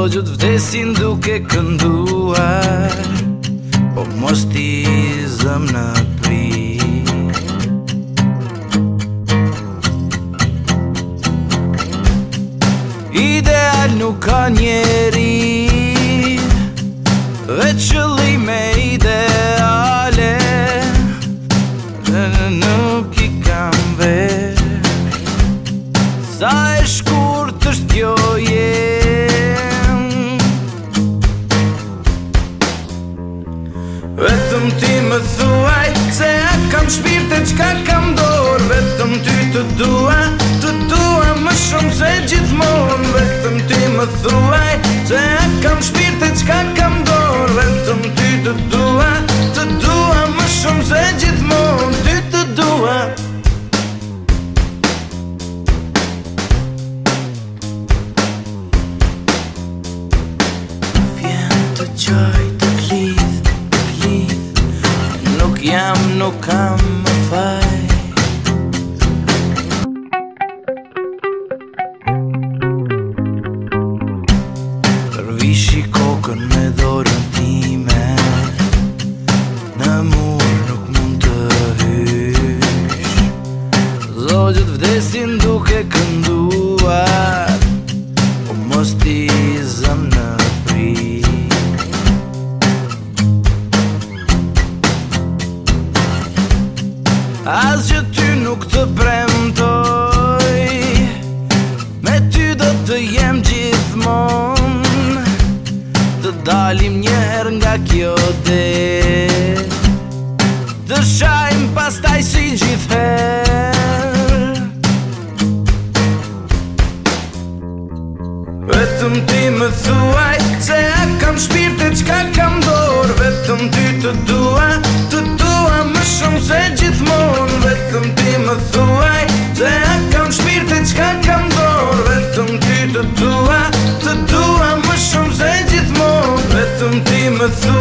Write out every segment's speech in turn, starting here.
Po vdesin duke kënduar Po mos t'i zëmë në pri Ideal nuk ka njeri Dhe qëllime ideale Dhe nuk i kam verë Sa e shkur të shtë kjo jetë vetëm ti më thuaj Se a kam shpirte qka kam dorë Vetëm ty të dua, të dua më shumë se gjithmonë Vetëm ti më thuaj I'm no come As ty nuk të premtoj Me ty do të jem gjithmon Të dalim njëher nga kjo dhe Të shajm pas taj si gjithher Vetëm ti më thuaj Se a kam e qka kam dor Vetëm ty të dua the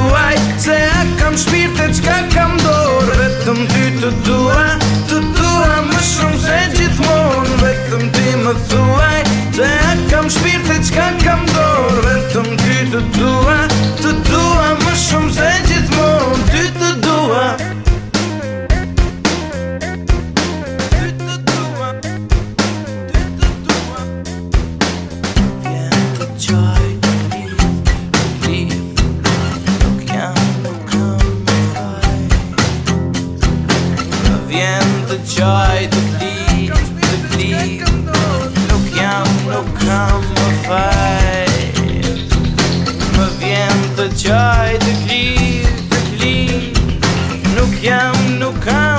Më vjen të qaj, të kli, të kli Nuk jam, nuk kam, më faj Më vjen të qaj, të kli, të kli Nuk jam, nuk kam